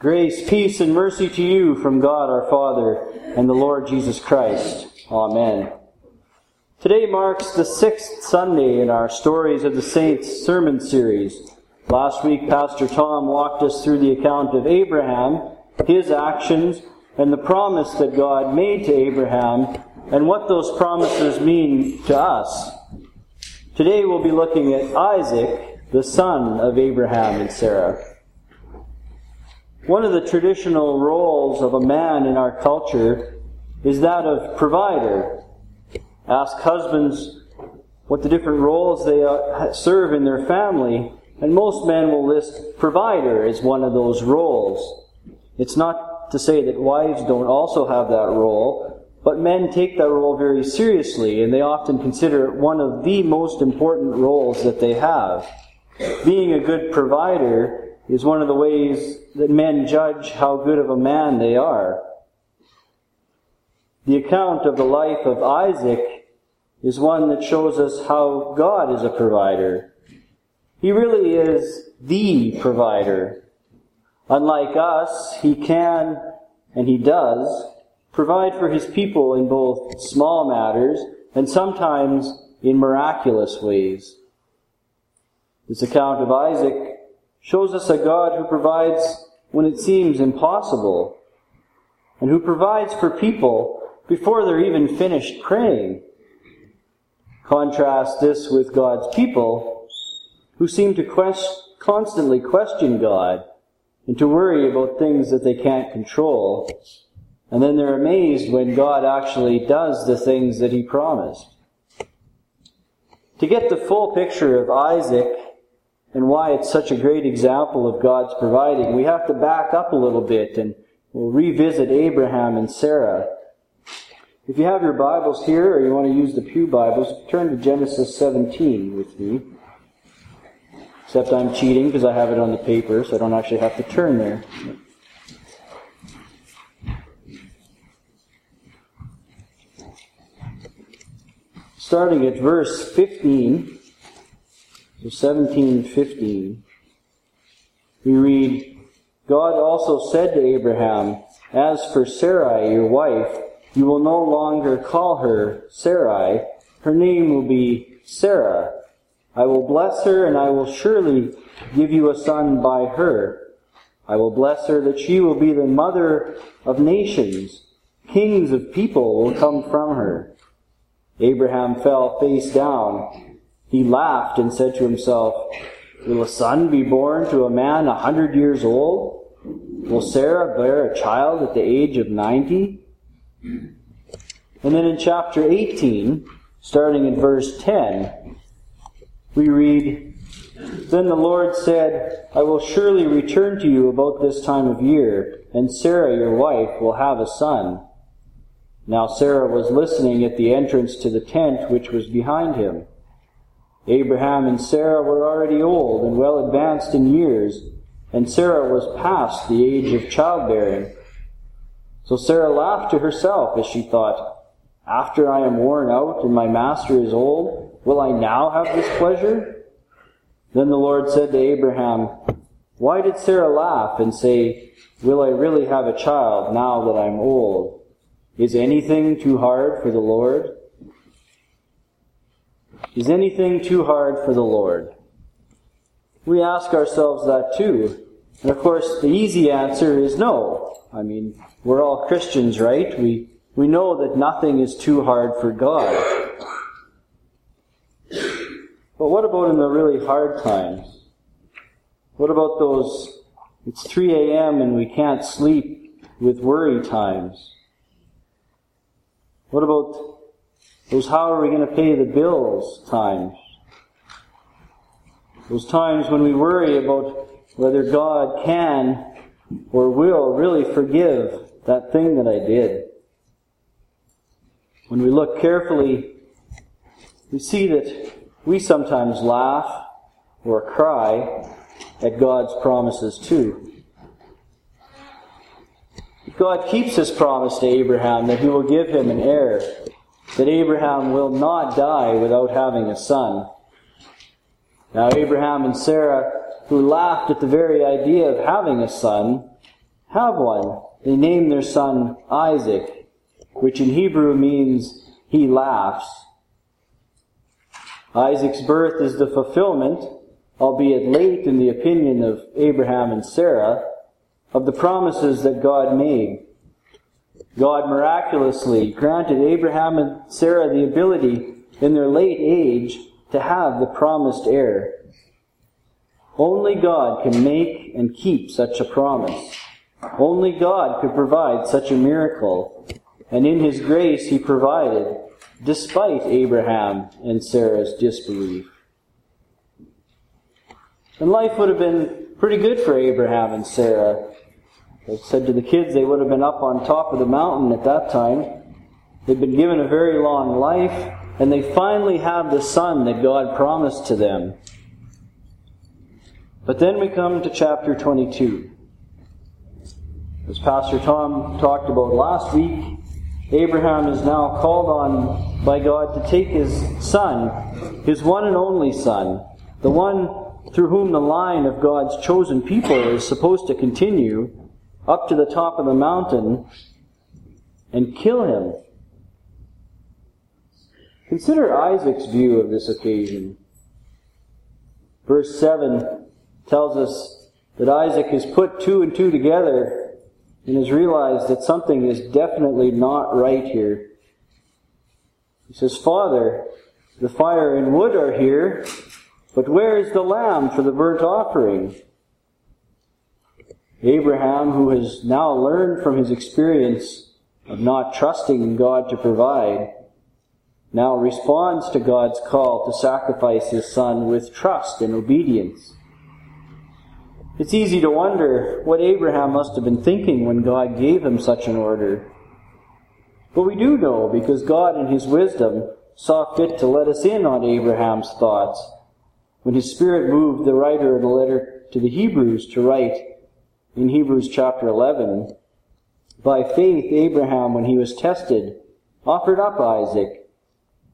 Grace, peace, and mercy to you from God our Father and the Lord Jesus Christ. Amen. Today marks the sixth Sunday in our Stories of the Saints sermon series. Last week, Pastor Tom walked us through the account of Abraham, his actions, and the promise that God made to Abraham, and what those promises mean to us. Today we'll be looking at Isaac, the son of Abraham and Sarah. One of the traditional roles of a man in our culture is that of provider. Ask husbands what the different roles they uh, serve in their family, and most men will list provider as one of those roles. It's not to say that wives don't also have that role, but men take that role very seriously, and they often consider it one of the most important roles that they have. Being a good provider is one of the ways that men judge how good of a man they are. The account of the life of Isaac is one that shows us how God is a provider. He really is the provider. Unlike us, he can, and he does, provide for his people in both small matters and sometimes in miraculous ways. This account of Isaac shows us a God who provides when it seems impossible, and who provides for people before they're even finished praying. Contrast this with God's people, who seem to quest- constantly question God and to worry about things that they can't control, and then they're amazed when God actually does the things that He promised. To get the full picture of Isaac and why it's such a great example of God's providing, we have to back up a little bit and we'll revisit Abraham and Sarah. If you have your Bibles here or you want to use the Pew Bibles, turn to Genesis 17 with me. Except I'm cheating because I have it on the paper, so I don't actually have to turn there. Starting at verse 15. So 17 15, we read, God also said to Abraham, As for Sarai, your wife, you will no longer call her Sarai. Her name will be Sarah. I will bless her, and I will surely give you a son by her. I will bless her that she will be the mother of nations. Kings of people will come from her. Abraham fell face down he laughed and said to himself, Will a son be born to a man a hundred years old? Will Sarah bear a child at the age of ninety? And then in chapter 18, starting in verse 10, we read, Then the Lord said, I will surely return to you about this time of year, and Sarah your wife will have a son. Now Sarah was listening at the entrance to the tent which was behind him. Abraham and Sarah were already old and well advanced in years, and Sarah was past the age of childbearing. So Sarah laughed to herself as she thought, After I am worn out and my master is old, will I now have this pleasure? Then the Lord said to Abraham, Why did Sarah laugh and say, Will I really have a child now that I'm old? Is anything too hard for the Lord? Is anything too hard for the Lord? We ask ourselves that too. And of course, the easy answer is no. I mean, we're all Christians, right? We, we know that nothing is too hard for God. But what about in the really hard times? What about those, it's 3 a.m. and we can't sleep with worry times? What about those how are we going to pay the bills times. Those times when we worry about whether God can or will really forgive that thing that I did. When we look carefully, we see that we sometimes laugh or cry at God's promises too. God keeps his promise to Abraham that he will give him an heir that Abraham will not die without having a son. Now, Abraham and Sarah, who laughed at the very idea of having a son, have one. They name their son Isaac, which in Hebrew means he laughs. Isaac's birth is the fulfillment, albeit late in the opinion of Abraham and Sarah, of the promises that God made. God miraculously granted Abraham and Sarah the ability in their late age to have the promised heir. Only God can make and keep such a promise. Only God could provide such a miracle. And in His grace, He provided, despite Abraham and Sarah's disbelief. And life would have been pretty good for Abraham and Sarah. I said to the kids, they would have been up on top of the mountain at that time. They'd been given a very long life, and they finally have the son that God promised to them. But then we come to chapter 22. As Pastor Tom talked about last week, Abraham is now called on by God to take his son, his one and only son, the one through whom the line of God's chosen people is supposed to continue, up to the top of the mountain and kill him. Consider Isaac's view of this occasion. Verse 7 tells us that Isaac has put two and two together and has realized that something is definitely not right here. He says, Father, the fire and wood are here, but where is the lamb for the burnt offering? Abraham, who has now learned from his experience of not trusting in God to provide, now responds to God's call to sacrifice his son with trust and obedience. It's easy to wonder what Abraham must have been thinking when God gave him such an order. But we do know because God, in his wisdom, saw fit to let us in on Abraham's thoughts when his Spirit moved the writer of the letter to the Hebrews to write in Hebrews chapter 11 By faith, Abraham, when he was tested, offered up Isaac,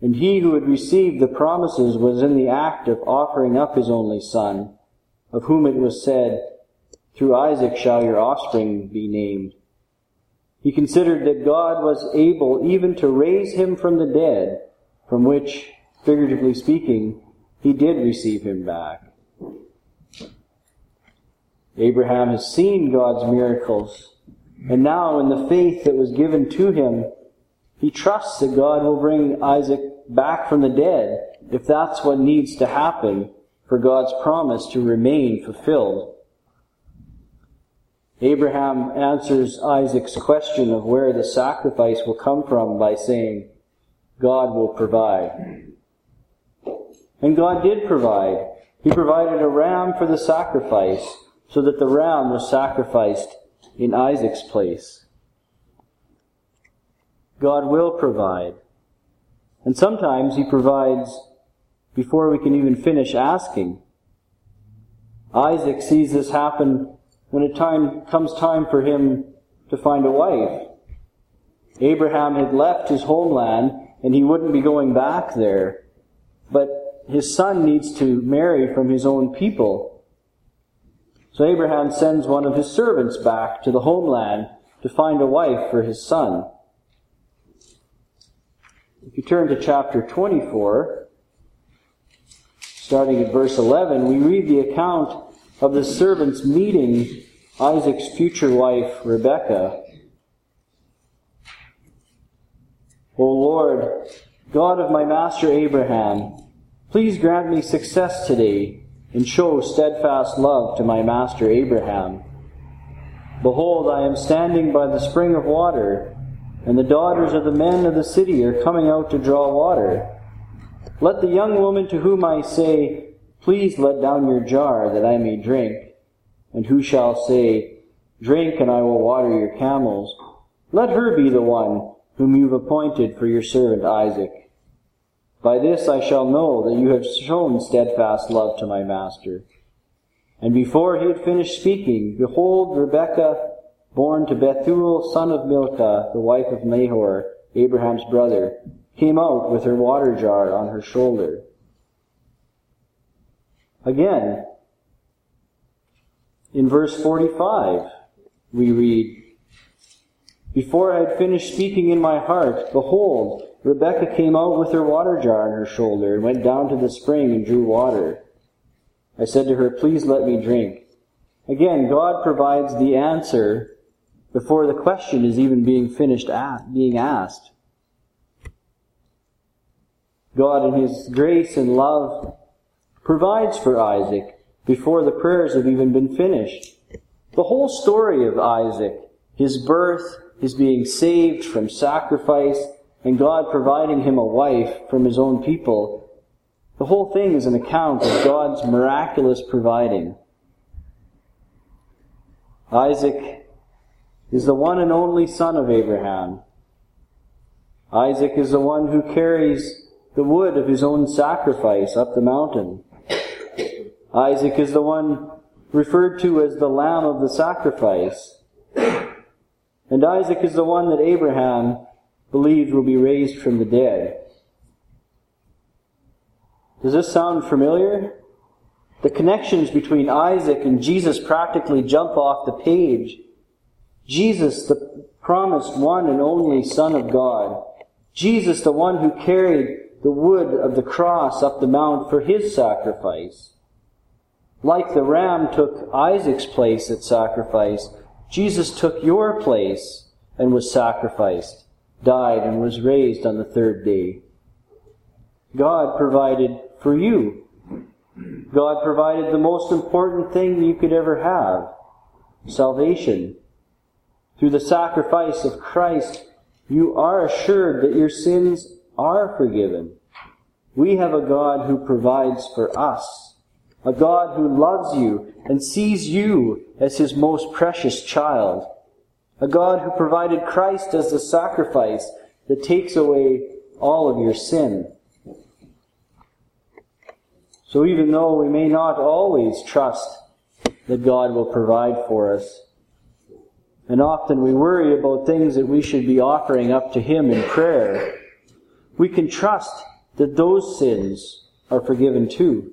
and he who had received the promises was in the act of offering up his only son of whom it was said, Through Isaac shall your offspring be named. He considered that God was able even to raise him from the dead, from which, figuratively speaking, he did receive him back. Abraham has seen God's miracles, and now in the faith that was given to him, he trusts that God will bring Isaac back from the dead if that's what needs to happen for God's promise to remain fulfilled. Abraham answers Isaac's question of where the sacrifice will come from by saying, God will provide. And God did provide. He provided a ram for the sacrifice so that the ram was sacrificed in Isaac's place. God will provide. And sometimes He provides before we can even finish asking. Isaac sees this happen when it time comes time for him to find a wife. Abraham had left his homeland and he wouldn't be going back there. But his son needs to marry from his own people. So Abraham sends one of his servants back to the homeland to find a wife for his son. If you turn to chapter 24, starting at verse 11, we read the account of the servants meeting Isaac's future wife, Rebekah. O Lord, God of my master Abraham, please grant me success today and show steadfast love to my master Abraham. Behold, I am standing by the spring of water, and the daughters of the men of the city are coming out to draw water. Let the young woman to whom I say, Please let down your jar that I may drink, and who shall say, Drink and I will water your camels, let her be the one whom you've appointed for your servant Isaac. By this I shall know that you have shown steadfast love to my master. And before he had finished speaking, behold, Rebekah, born to Bethuel, son of Milcah, the wife of Nahor, Abraham's brother, came out with her water jar on her shoulder. Again, in verse 45, we read, Before I had finished speaking in my heart, behold, Rebekah came out with her water jar on her shoulder and went down to the spring and drew water. I said to her, Please let me drink. Again, God provides the answer before the question is even being finished being asked. God, in His grace and love, provides for Isaac before the prayers have even been finished. The whole story of Isaac, his birth, his being saved from sacrifice, and God providing him a wife from his own people, the whole thing is an account of God's miraculous providing. Isaac is the one and only son of Abraham. Isaac is the one who carries the wood of his own sacrifice up the mountain. Isaac is the one referred to as the lamb of the sacrifice. And Isaac is the one that Abraham believed will be raised from the dead. Does this sound familiar? The connections between Isaac and Jesus practically jump off the page. Jesus, the promised one and only Son of God. Jesus, the one who carried the wood of the cross up the mount for his sacrifice. Like the ram took Isaac's place at sacrifice, Jesus took your place and was sacrificed, died, and was raised on the third day. God provided for you. God provided the most important thing you could ever have salvation. Through the sacrifice of Christ, you are assured that your sins are forgiven. We have a God who provides for us a God who loves you and sees you as his most precious child, a God who provided Christ as the sacrifice that takes away all of your sin. So even though we may not always trust that God will provide for us, and often we worry about things that we should be offering up to Him in prayer, we can trust that those sins are forgiven too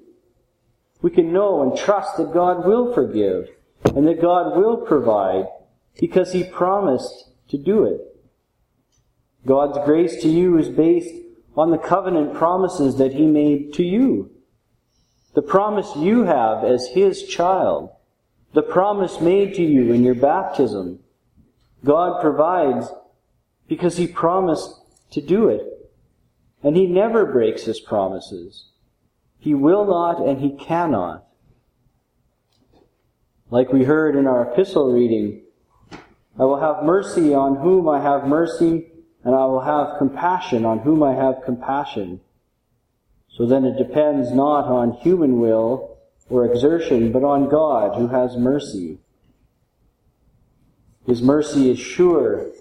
we can know and trust that God will forgive and that God will provide because He promised to do it. God's grace to you is based on the covenant promises that He made to you. The promise you have as His child. The promise made to you in your baptism. God provides because He promised to do it. And He never breaks His promises. He will not and he cannot. Like we heard in our epistle reading, I will have mercy on whom I have mercy, and I will have compassion on whom I have compassion. So then it depends not on human will or exertion, but on God who has mercy. His mercy is sure.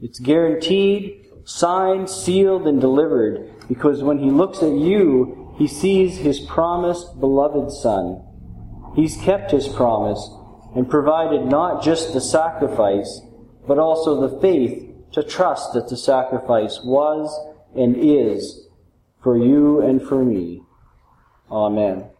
It's guaranteed, signed, sealed, and delivered, because when He looks at you, he sees his promised beloved Son. He's kept his promise and provided not just the sacrifice, but also the faith to trust that the sacrifice was and is for you and for me. Amen.